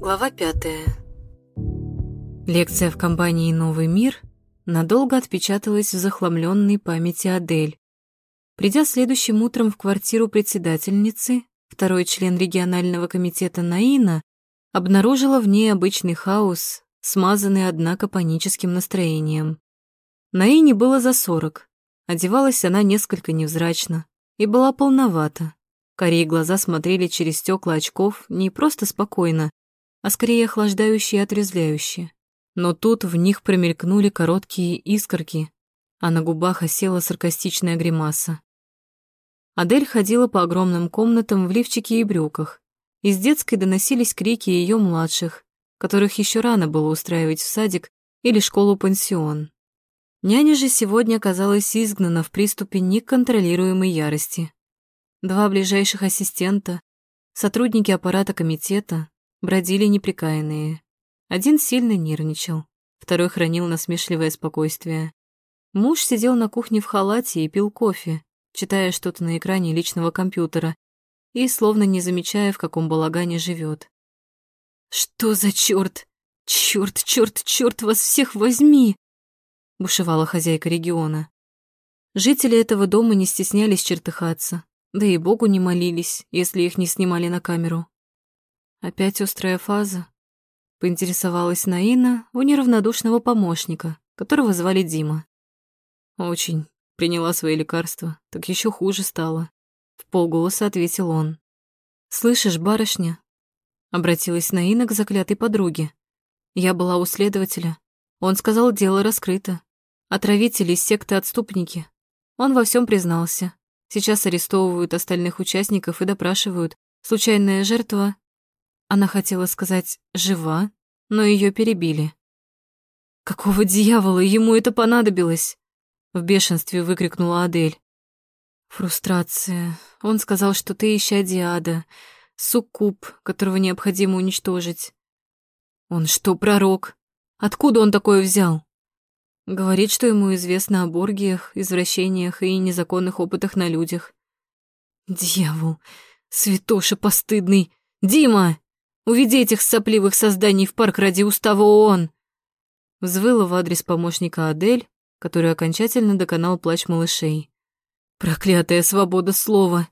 Глава пятая. Лекция в компании «Новый мир» надолго отпечаталась в захламленной памяти Адель. Придя следующим утром в квартиру председательницы, второй член регионального комитета Наина обнаружила в ней обычный хаос, смазанный, однако, паническим настроением. Наине было за сорок. Одевалась она несколько невзрачно и была полновата. Корей глаза смотрели через стекла очков не просто спокойно, а скорее охлаждающие и отрезвляющие. Но тут в них промелькнули короткие искорки, а на губах осела саркастичная гримаса. Адель ходила по огромным комнатам в лифчике и брюках. Из детской доносились крики ее младших, которых еще рано было устраивать в садик или школу-пансион. Няня же сегодня оказалась изгнана в приступе неконтролируемой ярости. Два ближайших ассистента, сотрудники аппарата комитета, бродили неприкаянные. Один сильно нервничал, второй хранил насмешливое спокойствие. Муж сидел на кухне в халате и пил кофе, читая что-то на экране личного компьютера и словно не замечая, в каком балагане живет. «Что за черт? Черт, черт, черт, вас всех возьми!» бушевала хозяйка региона. Жители этого дома не стеснялись чертыхаться, да и Богу не молились, если их не снимали на камеру. Опять острая фаза. Поинтересовалась Наина у неравнодушного помощника, которого звали Дима. Очень. Приняла свои лекарства, так еще хуже стало. В полголоса ответил он. «Слышишь, барышня?» Обратилась Наина к заклятой подруге. Я была у следователя. Он сказал, дело раскрыто. Отравители из секты отступники. Он во всем признался. Сейчас арестовывают остальных участников и допрашивают. Случайная жертва она хотела сказать «жива», но ее перебили. «Какого дьявола ему это понадобилось?» В бешенстве выкрикнула Адель. Фрустрация. Он сказал, что ты ища Диада, суккуб, которого необходимо уничтожить. Он что, пророк? Откуда он такое взял? Говорит, что ему известно о боргиях, извращениях и незаконных опытах на людях. Дьявол, святоша постыдный. Дима! Уведи этих сопливых созданий в парк ради устава ООН!» Взвыла в адрес помощника Адель, который окончательно доконал плач малышей. «Проклятая свобода слова!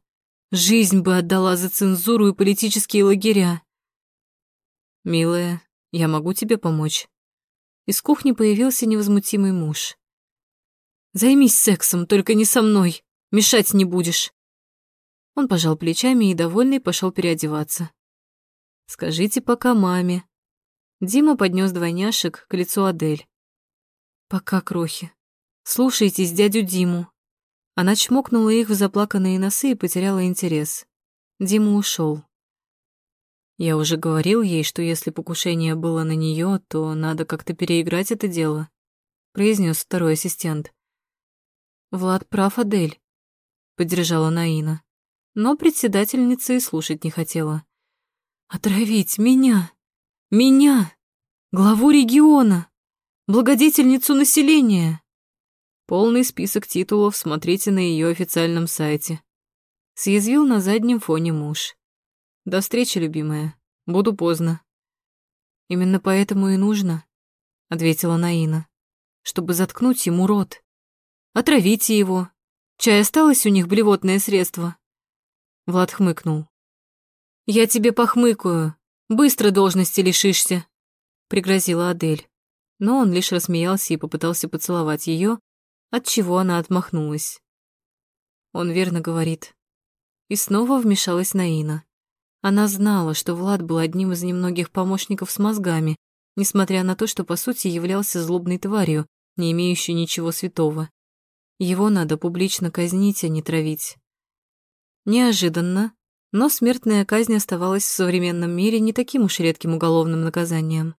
Жизнь бы отдала за цензуру и политические лагеря!» «Милая, я могу тебе помочь?» Из кухни появился невозмутимый муж. «Займись сексом, только не со мной, мешать не будешь!» Он пожал плечами и, довольный, пошел переодеваться. Скажите пока маме. Дима поднес двойняшек к лицу Адель. Пока, крохи. Слушайтесь дядю Диму. Она чмокнула их в заплаканные носы и потеряла интерес. Дима ушел. Я уже говорил ей, что если покушение было на нее, то надо как-то переиграть это дело, произнес второй ассистент. Влад прав, Адель, поддержала Наина. Но председательница и слушать не хотела. Отравить меня, меня, главу региона, благодетельницу населения. Полный список титулов смотрите на ее официальном сайте. Съязвил на заднем фоне муж. До встречи, любимая. Буду поздно. Именно поэтому и нужно, ответила Наина, чтобы заткнуть ему рот. Отравите его. Чай осталось у них блевотное средство. Влад хмыкнул. «Я тебе похмыкаю. Быстро должности лишишься», — пригрозила Адель. Но он лишь рассмеялся и попытался поцеловать ее, от чего она отмахнулась. Он верно говорит. И снова вмешалась Наина. Она знала, что Влад был одним из немногих помощников с мозгами, несмотря на то, что по сути являлся злобной тварью, не имеющей ничего святого. Его надо публично казнить, а не травить. Неожиданно но смертная казнь оставалась в современном мире не таким уж редким уголовным наказанием.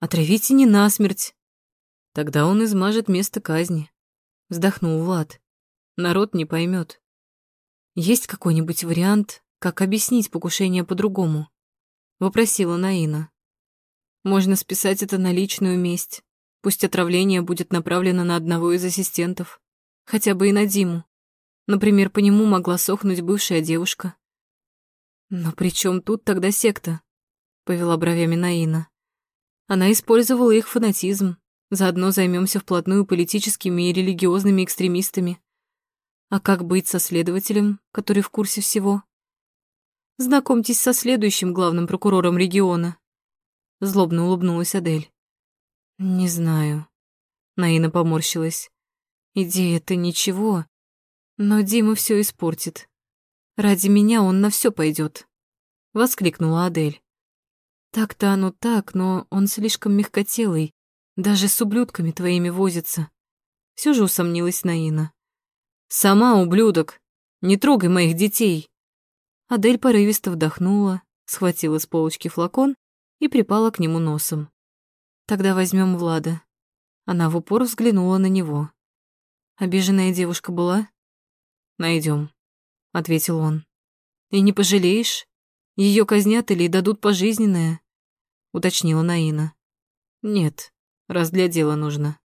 «Отравите не насмерть!» «Тогда он измажет место казни», — вздохнул Влад. «Народ не поймет. «Есть какой-нибудь вариант, как объяснить покушение по-другому?» — вопросила Наина. «Можно списать это на личную месть. Пусть отравление будет направлено на одного из ассистентов, хотя бы и на Диму. Например, по нему могла сохнуть бывшая девушка. Но при чем тут тогда секта? повела бровями Наина. Она использовала их фанатизм. Заодно займемся вплотную политическими и религиозными экстремистами. А как быть со следователем, который в курсе всего? Знакомьтесь со следующим главным прокурором региона. Злобно улыбнулась Адель. Не знаю. Наина поморщилась. Идея-то ничего, но Дима все испортит. Ради меня он на все пойдет. Воскликнула Адель. Так-то оно так, но он слишком мягкотелый, даже с ублюдками твоими возится. Все же усомнилась Наина. Сама ублюдок. Не трогай моих детей. Адель порывисто вдохнула, схватила с полочки флакон и припала к нему носом. Тогда возьмем Влада. Она в упор взглянула на него. Обиженная девушка была? Найдем, ответил он. И не пожалеешь? Ее казнят или дадут пожизненное? уточнила Наина. Нет, раз для дела нужно.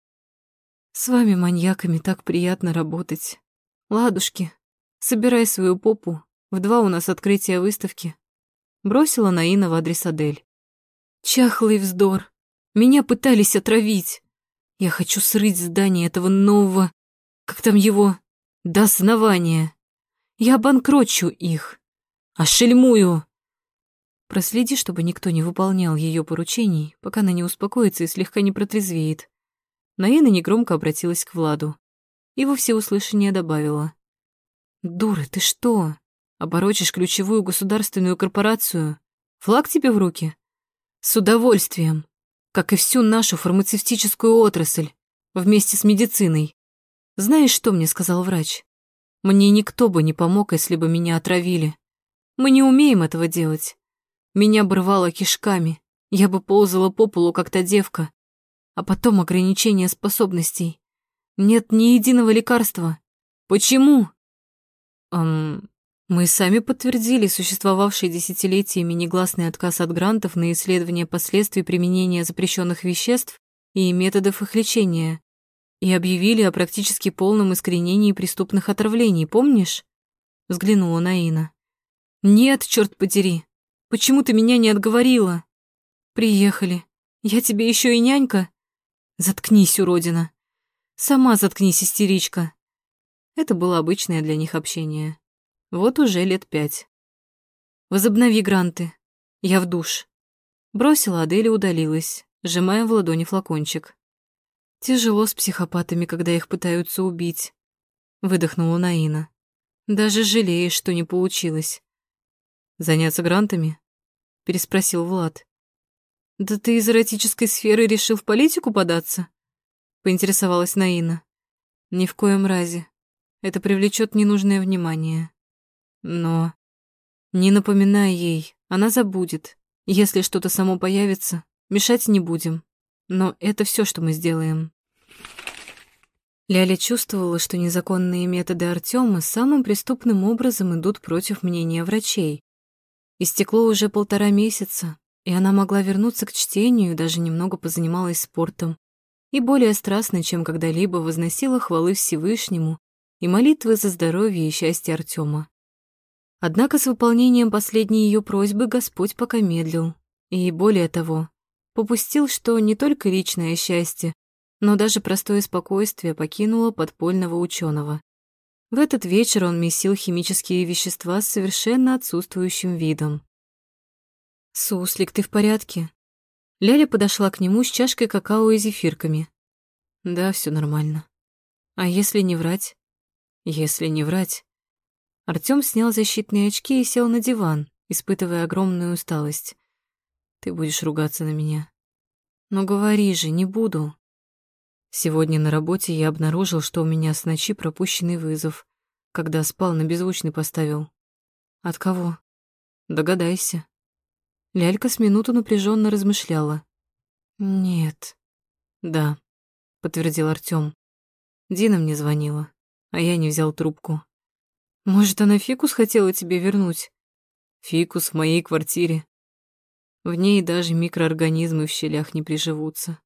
С вами, маньяками, так приятно работать. Ладушки, собирай свою попу. В два у нас открытие выставки. Бросила Наина в адрес Адель. Чахлый вздор. Меня пытались отравить. Я хочу срыть здание этого нового... Как там его? До основания. Я обанкрочу их. Ошельмую. Проследи, чтобы никто не выполнял ее поручений, пока она не успокоится и слегка не протрезвеет. Наина негромко обратилась к Владу и во всеуслышание добавила. «Дура, ты что? Оборочишь ключевую государственную корпорацию? Флаг тебе в руки? С удовольствием, как и всю нашу фармацевтическую отрасль, вместе с медициной. Знаешь, что мне сказал врач? Мне никто бы не помог, если бы меня отравили. Мы не умеем этого делать. Меня обрывало кишками, я бы ползала по полу, как та девка. А потом ограничение способностей. Нет ни единого лекарства. Почему? Эм, мы сами подтвердили существовавший десятилетиями негласный отказ от грантов на исследование последствий применения запрещенных веществ и методов их лечения и объявили о практически полном искоренении преступных отравлений, помнишь? Взглянула на Ина. Нет, черт подери, Почему ты меня не отговорила? Приехали. Я тебе еще и нянька? Заткнись, уродина. Сама заткнись, истеричка. Это было обычное для них общение. Вот уже лет пять. Возобнови гранты. Я в душ. Бросила Адель и удалилась, сжимая в ладони флакончик. Тяжело с психопатами, когда их пытаются убить. Выдохнула Наина. Даже жалеешь, что не получилось. Заняться грантами? Переспросил Влад. Да ты из эротической сферы решил в политику податься? Поинтересовалась Наина. Ни в коем разе. Это привлечет ненужное внимание. Но... Не напоминай ей, она забудет. Если что-то само появится, мешать не будем. Но это все, что мы сделаем. Ляля чувствовала, что незаконные методы Артема самым преступным образом идут против мнения врачей. Истекло уже полтора месяца, и она могла вернуться к чтению даже немного позанималась спортом. И более страстно, чем когда-либо, возносила хвалы Всевышнему и молитвы за здоровье и счастье Артема. Однако с выполнением последней ее просьбы Господь пока медлил, и более того, попустил, что не только личное счастье, но даже простое спокойствие покинуло подпольного ученого. В этот вечер он месил химические вещества с совершенно отсутствующим видом. «Суслик, ты в порядке?» Ляля подошла к нему с чашкой какао и зефирками. «Да, все нормально. А если не врать?» «Если не врать...» Артём снял защитные очки и сел на диван, испытывая огромную усталость. «Ты будешь ругаться на меня». «Но говори же, не буду». Сегодня на работе я обнаружил, что у меня с ночи пропущенный вызов, когда спал на беззвучный поставил. От кого? Догадайся. Лялька с минуту напряженно размышляла. Нет. Да, подтвердил Артём. Дина мне звонила, а я не взял трубку. Может, она фикус хотела тебе вернуть? Фикус в моей квартире. В ней даже микроорганизмы в щелях не приживутся.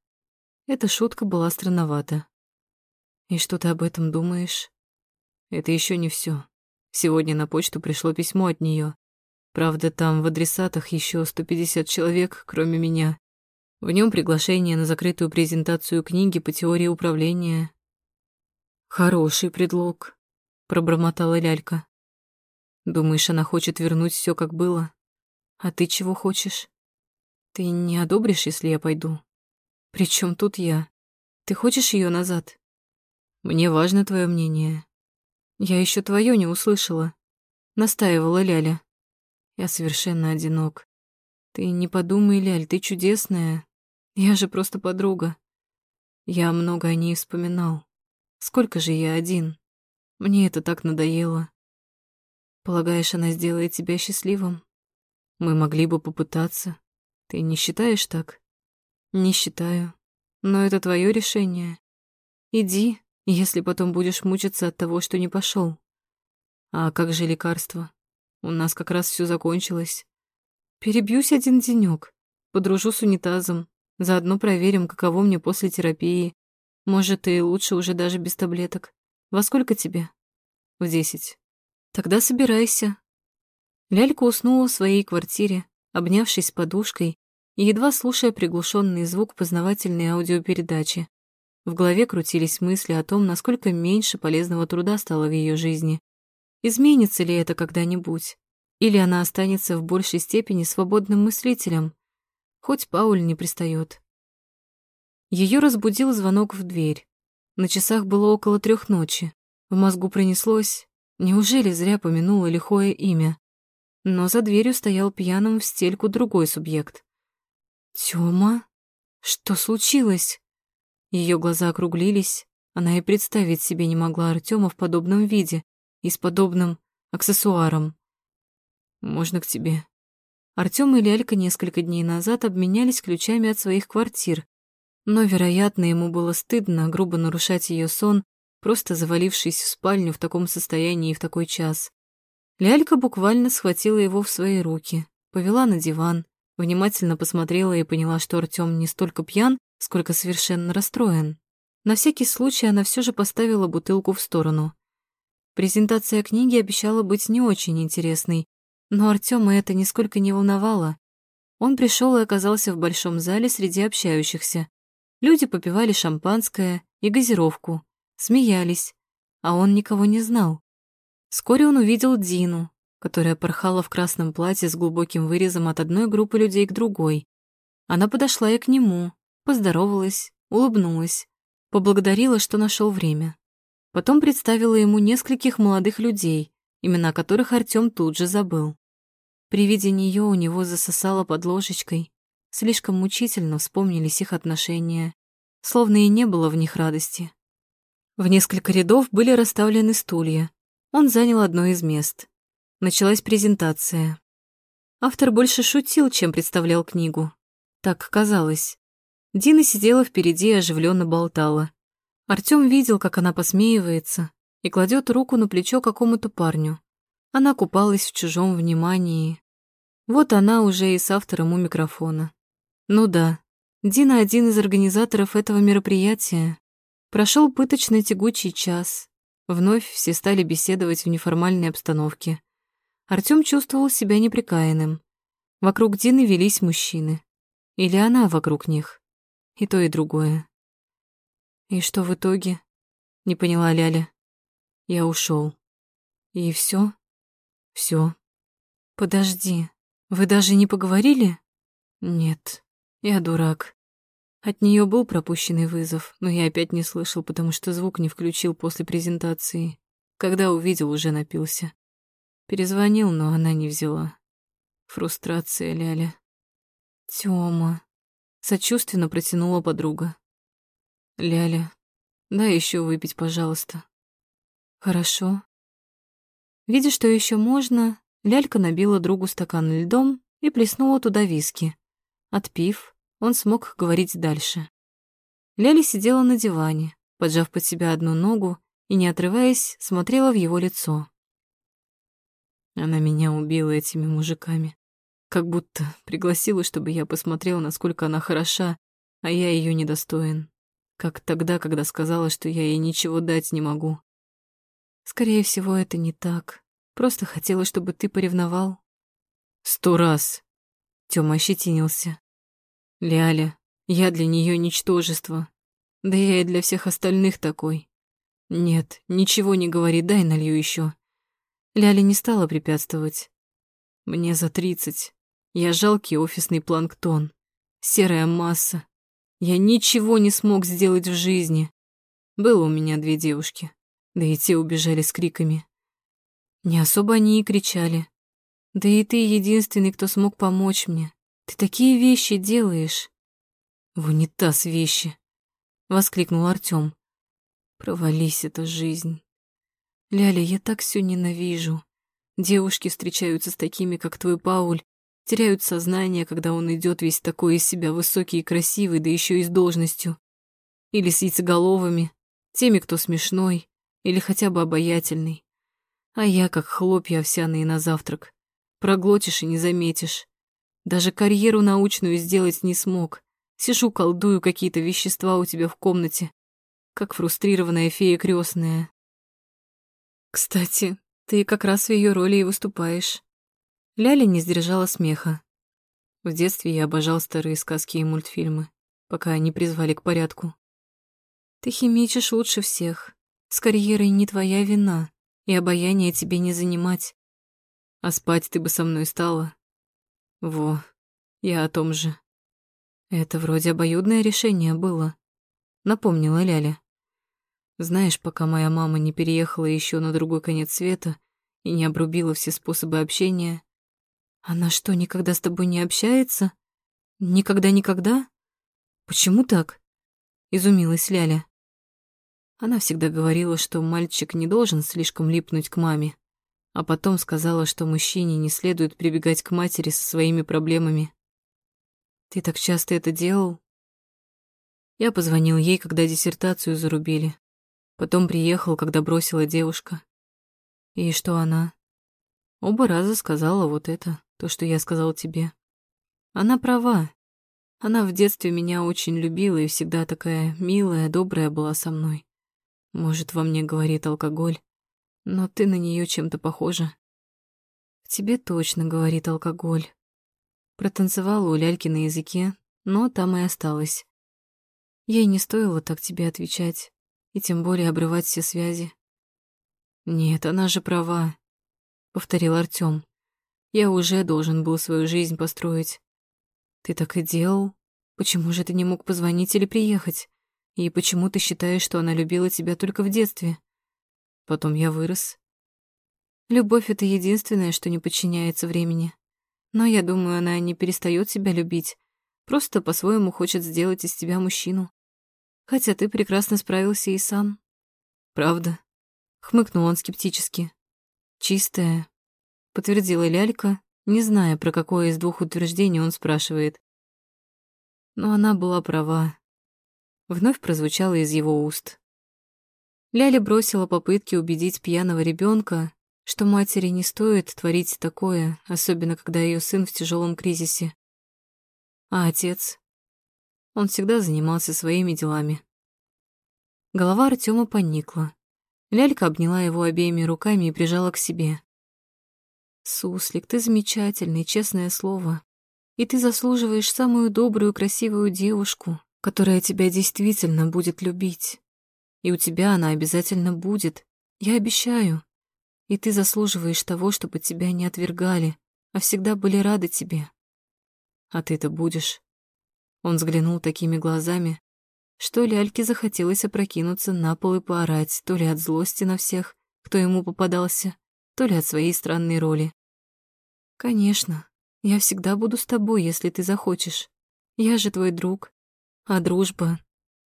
Эта шутка была странновата. «И что ты об этом думаешь?» «Это еще не все. Сегодня на почту пришло письмо от нее. Правда, там в адресатах еще 150 человек, кроме меня. В нем приглашение на закрытую презентацию книги по теории управления. Хороший предлог, пробормотала лялька. Думаешь, она хочет вернуть все, как было? А ты чего хочешь? Ты не одобришь, если я пойду? Причем тут я? Ты хочешь ее назад? Мне важно твое мнение. Я еще твое не услышала. Настаивала Ляля. Я совершенно одинок. Ты не подумай, Ляль, ты чудесная. Я же просто подруга. Я много о ней вспоминал. Сколько же я один? Мне это так надоело. Полагаешь, она сделает тебя счастливым? Мы могли бы попытаться. Ты не считаешь так? Не считаю. Но это твое решение. Иди, если потом будешь мучиться от того, что не пошел. А как же лекарство? У нас как раз все закончилось. Перебьюсь один денек, подружу с унитазом, заодно проверим, каково мне после терапии. Может, и лучше уже даже без таблеток. Во сколько тебе? В десять. Тогда собирайся. Лялька уснула в своей квартире, обнявшись подушкой едва слушая приглушенный звук познавательной аудиопередачи. В голове крутились мысли о том, насколько меньше полезного труда стало в ее жизни. Изменится ли это когда-нибудь? Или она останется в большей степени свободным мыслителем? Хоть Пауль не пристает. Ее разбудил звонок в дверь. На часах было около трех ночи. В мозгу пронеслось. Неужели зря помянула лихое имя? Но за дверью стоял пьяным в стельку другой субъект. Тёма? Что случилось? Ее глаза округлились. Она и представить себе не могла Артема в подобном виде и с подобным аксессуаром. «Можно к тебе?» Артём и Лялька несколько дней назад обменялись ключами от своих квартир, но, вероятно, ему было стыдно грубо нарушать ее сон, просто завалившись в спальню в таком состоянии и в такой час. Лялька буквально схватила его в свои руки, повела на диван, внимательно посмотрела и поняла, что Артём не столько пьян, сколько совершенно расстроен. На всякий случай она все же поставила бутылку в сторону. Презентация книги обещала быть не очень интересной, но Артема это нисколько не волновало. Он пришел и оказался в большом зале среди общающихся. Люди попивали шампанское и газировку, смеялись, а он никого не знал. Вскоре он увидел Дину, которая порхала в красном платье с глубоким вырезом от одной группы людей к другой. Она подошла и к нему, поздоровалась, улыбнулась, поблагодарила, что нашел время. Потом представила ему нескольких молодых людей, имена которых Артём тут же забыл. При виде неё у него засосало под ложечкой. Слишком мучительно вспомнились их отношения, словно и не было в них радости. В несколько рядов были расставлены стулья. Он занял одно из мест. Началась презентация. Автор больше шутил, чем представлял книгу. Так казалось. Дина сидела впереди и оживленно болтала. Артём видел, как она посмеивается и кладет руку на плечо какому-то парню. Она купалась в чужом внимании. Вот она уже и с автором у микрофона. Ну да, Дина один из организаторов этого мероприятия. Прошел пыточный тягучий час. Вновь все стали беседовать в неформальной обстановке. Артём чувствовал себя неприкаянным. Вокруг Дины велись мужчины. Или она вокруг них. И то, и другое. И что в итоге? Не поняла Ляля. Я ушел. И все? Все. Подожди, вы даже не поговорили? Нет, я дурак. От нее был пропущенный вызов, но я опять не слышал, потому что звук не включил после презентации. Когда увидел, уже напился. Перезвонил, но она не взяла. Фрустрация, Ляля. Тёма. Сочувственно протянула подруга. Ляля, дай еще выпить, пожалуйста. Хорошо. Видя, что еще можно, Лялька набила другу стакан льдом и плеснула туда виски. Отпив, он смог говорить дальше. Ляля сидела на диване, поджав под себя одну ногу и, не отрываясь, смотрела в его лицо. Она меня убила этими мужиками. Как будто пригласила, чтобы я посмотрел, насколько она хороша, а я ее недостоин. Как тогда, когда сказала, что я ей ничего дать не могу. Скорее всего, это не так. Просто хотела, чтобы ты поревновал. Сто раз. Тёма ощетинился. Ляля, я для неё ничтожество. Да я и для всех остальных такой. Нет, ничего не говори, дай налью ещё. Ляля не стала препятствовать. Мне за тридцать. Я жалкий офисный планктон. Серая масса. Я ничего не смог сделать в жизни. Было у меня две девушки, да и те убежали с криками. Не особо они и кричали. Да и ты единственный, кто смог помочь мне. Ты такие вещи делаешь. В унитаз вещи, воскликнул Артём. Провались эта жизнь. Ляля, я так все ненавижу. Девушки встречаются с такими, как твой Пауль, теряют сознание, когда он идет весь такой из себя высокий и красивый, да еще и с должностью. Или с яйцеголовыми, теми, кто смешной, или хотя бы обаятельный. А я как хлопья овсяные на завтрак. Проглотишь и не заметишь. Даже карьеру научную сделать не смог. Сижу, колдую какие-то вещества у тебя в комнате, как фрустрированная фея крестная. Кстати, ты как раз в ее роли и выступаешь. Ляля не сдержала смеха. В детстве я обожал старые сказки и мультфильмы, пока они призвали к порядку. Ты химичишь лучше всех. С карьерой не твоя вина, и обаяние тебе не занимать. А спать ты бы со мной стала. Во, я о том же. Это вроде обоюдное решение было, напомнила Ляля. Знаешь, пока моя мама не переехала еще на другой конец света и не обрубила все способы общения, она что, никогда с тобой не общается? Никогда-никогда? Почему так? Изумилась Ляля. Она всегда говорила, что мальчик не должен слишком липнуть к маме, а потом сказала, что мужчине не следует прибегать к матери со своими проблемами. Ты так часто это делал? Я позвонил ей, когда диссертацию зарубили. Потом приехал, когда бросила девушка. И что она? Оба раза сказала вот это то, что я сказал тебе. Она права. Она в детстве меня очень любила и всегда такая милая, добрая была со мной. Может, во мне говорит алкоголь, но ты на нее чем-то похожа. В тебе точно говорит алкоголь. Протанцевала у ляльки на языке, но там и осталась. Ей не стоило так тебе отвечать, и тем более обрывать все связи. «Нет, она же права», — повторил Артём. Я уже должен был свою жизнь построить. Ты так и делал. Почему же ты не мог позвонить или приехать? И почему ты считаешь, что она любила тебя только в детстве? Потом я вырос. Любовь — это единственное, что не подчиняется времени. Но я думаю, она не перестает себя любить, просто по-своему хочет сделать из тебя мужчину. Хотя ты прекрасно справился и сам. Правда? Хмыкнул он скептически. Чистая, подтвердила лялька, не зная, про какое из двух утверждений он спрашивает. Но она была права. Вновь прозвучало из его уст. Ляля бросила попытки убедить пьяного ребенка, что матери не стоит творить такое, особенно когда ее сын в тяжелом кризисе. А отец? Он всегда занимался своими делами. Голова Артема поникла. Лялька обняла его обеими руками и прижала к себе. Суслик, ты замечательный, честное слово. И ты заслуживаешь самую добрую, красивую девушку, которая тебя действительно будет любить. И у тебя она обязательно будет, я обещаю. И ты заслуживаешь того, чтобы тебя не отвергали, а всегда были рады тебе. А ты-то будешь. Он взглянул такими глазами, что Ляльке захотелось опрокинуться на пол и поорать, то ли от злости на всех, кто ему попадался, то ли от своей странной роли. «Конечно, я всегда буду с тобой, если ты захочешь. Я же твой друг. А дружба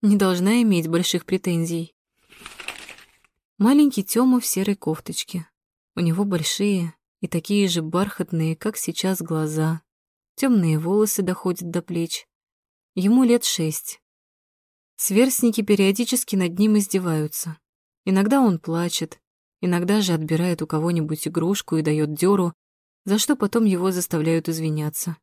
не должна иметь больших претензий». Маленький Тёма в серой кофточке. У него большие и такие же бархатные, как сейчас, глаза. Темные волосы доходят до плеч. Ему лет шесть. Сверстники периодически над ним издеваются. Иногда он плачет, Иногда же отбирает у кого-нибудь игрушку и дает дёру, за что потом его заставляют извиняться.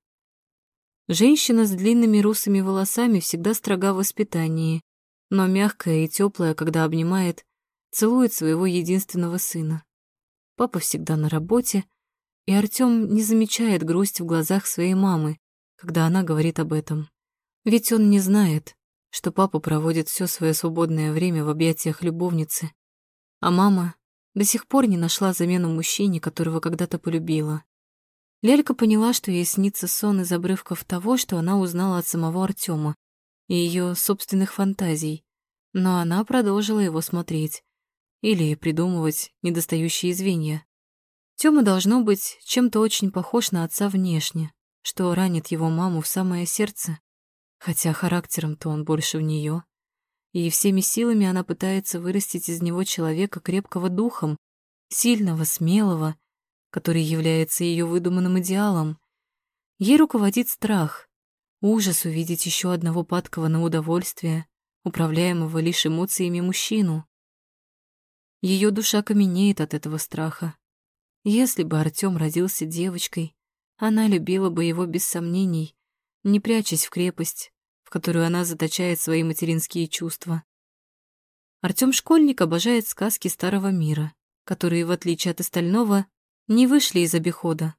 Женщина с длинными русыми волосами всегда строга в воспитании, но мягкая и теплая, когда обнимает, целует своего единственного сына. Папа всегда на работе, И Артём не замечает грусть в глазах своей мамы, когда она говорит об этом. Ведь он не знает, что папа проводит все свое свободное время в объятиях любовницы, а мама до сих пор не нашла замену мужчине, которого когда-то полюбила. Лелька поняла, что ей снится сон из обрывков того, что она узнала от самого Артема и ее собственных фантазий, но она продолжила его смотреть или придумывать недостающие звенья. Тёма должно быть чем-то очень похож на отца внешне, что ранит его маму в самое сердце, хотя характером-то он больше в неё. И всеми силами она пытается вырастить из него человека крепкого духом, сильного, смелого, который является её выдуманным идеалом. Ей руководит страх, ужас увидеть ещё одного падкого на удовольствие, управляемого лишь эмоциями мужчину. Её душа каменеет от этого страха. Если бы Артём родился девочкой, она любила бы его без сомнений, не прячась в крепость, в которую она заточает свои материнские чувства. Артём школьник обожает сказки старого мира, которые, в отличие от остального, не вышли из обихода.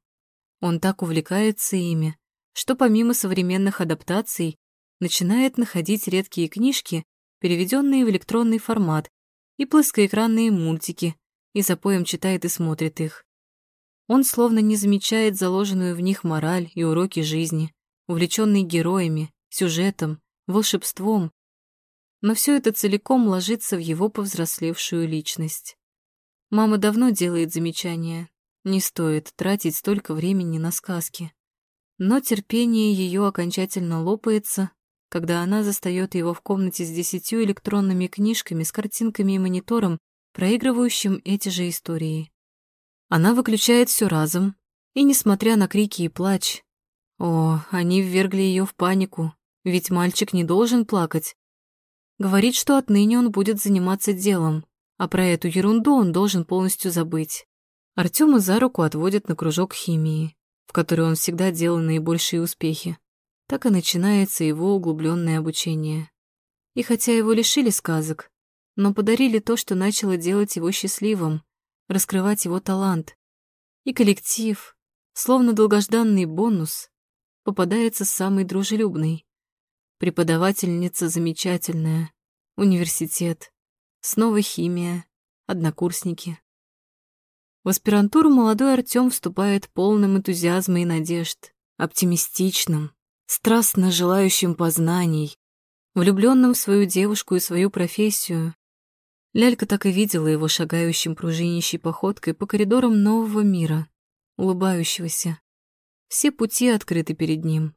Он так увлекается ими, что помимо современных адаптаций начинает находить редкие книжки, переведенные в электронный формат, и плоскоэкранные мультики, и запоем читает и смотрит их. Он словно не замечает заложенную в них мораль и уроки жизни, увлеченный героями, сюжетом, волшебством. Но все это целиком ложится в его повзрослевшую личность. Мама давно делает замечания. Не стоит тратить столько времени на сказки. Но терпение ее окончательно лопается, когда она застает его в комнате с десятью электронными книжками с картинками и монитором, проигрывающим эти же истории. Она выключает все разом, и, несмотря на крики и плач, о, они ввергли ее в панику, ведь мальчик не должен плакать. Говорит, что отныне он будет заниматься делом, а про эту ерунду он должен полностью забыть. Артема за руку отводят на кружок химии, в который он всегда делал наибольшие успехи. Так и начинается его углубленное обучение. И хотя его лишили сказок, но подарили то, что начало делать его счастливым, раскрывать его талант. И коллектив, словно долгожданный бонус, попадается самый дружелюбный. Преподавательница замечательная, университет, снова химия, однокурсники. В аспирантуру молодой Артём вступает полным энтузиазма и надежд, оптимистичным, страстно желающим познаний, влюбленным в свою девушку и свою профессию, Лялька так и видела его шагающим пружинищей походкой по коридорам нового мира, улыбающегося. Все пути открыты перед ним.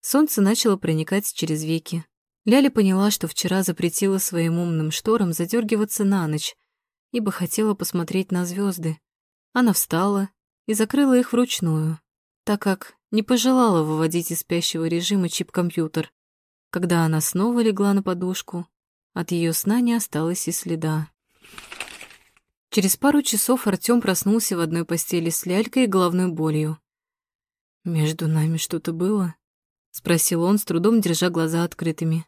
Солнце начало проникать через веки. Ляля поняла, что вчера запретила своим умным шторам задергиваться на ночь, ибо хотела посмотреть на звезды. Она встала и закрыла их вручную, так как не пожелала выводить из спящего режима чип-компьютер. Когда она снова легла на подушку, от ее сна не осталось и следа. Через пару часов Артём проснулся в одной постели с лялькой и головной болью. «Между нами что-то было?» — спросил он, с трудом держа глаза открытыми.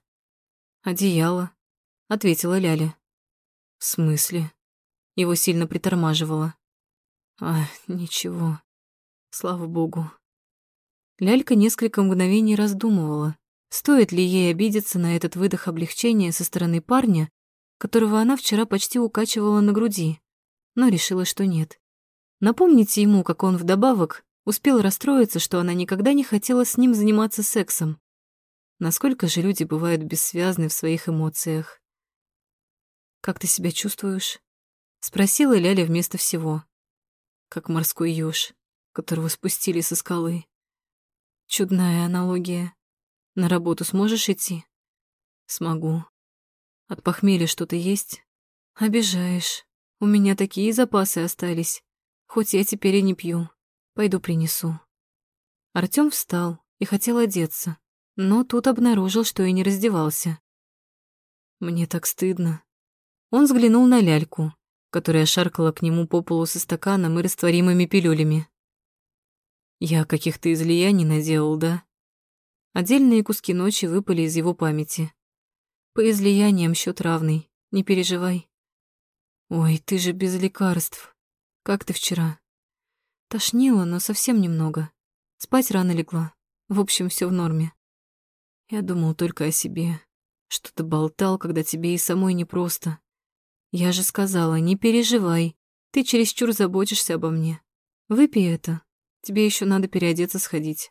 «Одеяло», — ответила Ляля. «В смысле?» Его сильно притормаживало. «А, ничего. Слава богу». Лялька несколько мгновений раздумывала, Стоит ли ей обидеться на этот выдох облегчения со стороны парня, которого она вчера почти укачивала на груди, но решила, что нет. Напомните ему, как он вдобавок успел расстроиться, что она никогда не хотела с ним заниматься сексом. Насколько же люди бывают бессвязны в своих эмоциях. «Как ты себя чувствуешь?» — спросила Ляля вместо всего. Как морской ёж, которого спустили со скалы. Чудная аналогия. На работу сможешь идти? Смогу. От похмелья что-то есть? Обижаешь. У меня такие запасы остались. Хоть я теперь и не пью. Пойду принесу. Артём встал и хотел одеться, но тут обнаружил, что и не раздевался. Мне так стыдно. Он взглянул на ляльку, которая шаркала к нему по полу со стаканом и растворимыми пилюлями. Я каких-то излияний наделал, да? Отдельные куски ночи выпали из его памяти. По излияниям счет равный, не переживай. Ой, ты же без лекарств. Как ты вчера? Тошнило, но совсем немного. Спать рано легла. В общем, все в норме. Я думал только о себе. Что ты болтал, когда тебе и самой непросто. Я же сказала, не переживай. Ты чересчур заботишься обо мне. Выпей это. Тебе еще надо переодеться сходить.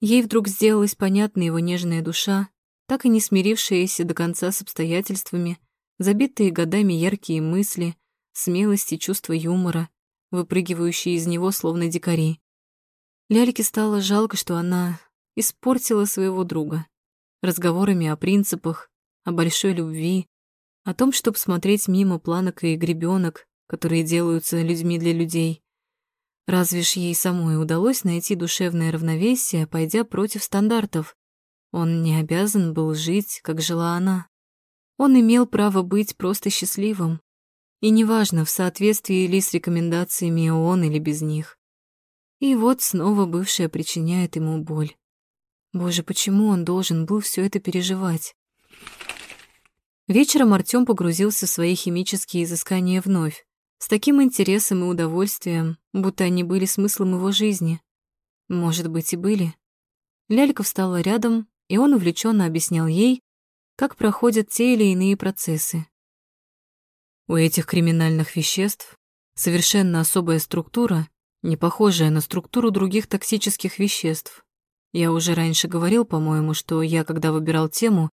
Ей вдруг сделалась понятна его нежная душа, так и не смирившаяся до конца с обстоятельствами, забитые годами яркие мысли, смелость и чувство юмора, выпрыгивающие из него словно дикари. Ляльке стало жалко, что она испортила своего друга разговорами о принципах, о большой любви, о том, чтобы смотреть мимо планок и гребенок, которые делаются людьми для людей. Разве ж ей самой удалось найти душевное равновесие, пойдя против стандартов? Он не обязан был жить, как жила она. Он имел право быть просто счастливым. И неважно, в соответствии ли с рекомендациями ООН или без них. И вот снова бывшая причиняет ему боль. Боже, почему он должен был все это переживать? Вечером Артём погрузился в свои химические изыскания вновь, с таким интересом и удовольствием, будто они были смыслом его жизни. Может быть, и были. Лялька встала рядом, и он увлеченно объяснял ей, как проходят те или иные процессы. У этих криминальных веществ совершенно особая структура, не похожая на структуру других токсических веществ. Я уже раньше говорил, по-моему, что я, когда выбирал тему,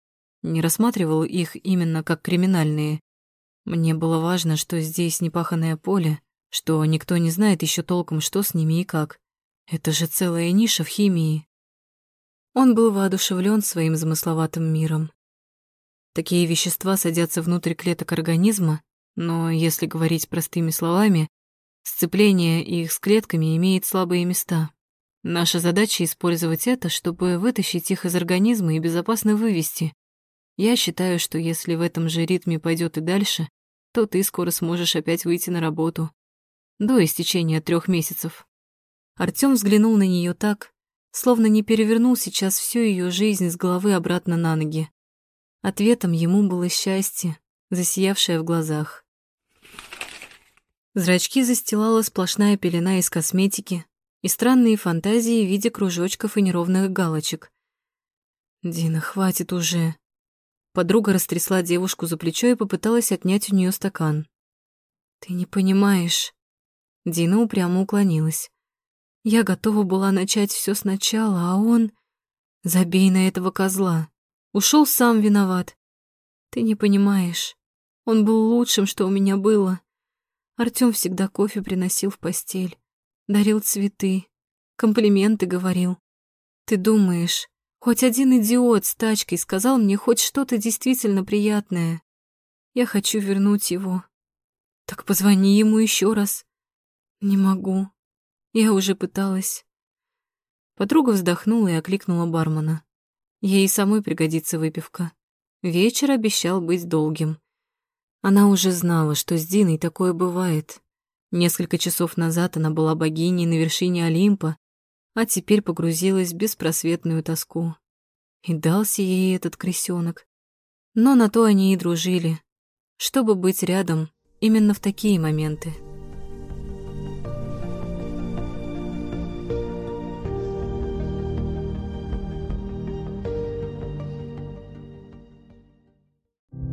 не рассматривал их именно как криминальные. Мне было важно, что здесь непаханное поле, что никто не знает еще толком, что с ними и как. Это же целая ниша в химии. Он был воодушевлен своим замысловатым миром. Такие вещества садятся внутрь клеток организма, но, если говорить простыми словами, сцепление их с клетками имеет слабые места. Наша задача — использовать это, чтобы вытащить их из организма и безопасно вывести. Я считаю, что если в этом же ритме пойдет и дальше, то ты скоро сможешь опять выйти на работу. До истечения трех месяцев. Артём взглянул на нее так, словно не перевернул сейчас всю ее жизнь с головы обратно на ноги. Ответом ему было счастье, засиявшее в глазах. Зрачки застилала сплошная пелена из косметики, и странные фантазии в виде кружочков и неровных галочек. «Дина, хватит уже!» Подруга растрясла девушку за плечо и попыталась отнять у нее стакан. «Ты не понимаешь». Дина упрямо уклонилась. «Я готова была начать все сначала, а он...» «Забей на этого козла. Ушел сам виноват. Ты не понимаешь. Он был лучшим, что у меня было. Артём всегда кофе приносил в постель дарил цветы, комплименты говорил. Ты думаешь, хоть один идиот с тачкой сказал мне хоть что-то действительно приятное? Я хочу вернуть его. Так позвони ему еще раз. Не могу. Я уже пыталась. Подруга вздохнула и окликнула бармена. Ей самой пригодится выпивка. Вечер обещал быть долгим. Она уже знала, что с Диной такое бывает. Несколько часов назад она была богиней на вершине Олимпа, а теперь погрузилась в беспросветную тоску. И дался ей этот крысёнок. Но на то они и дружили, чтобы быть рядом именно в такие моменты.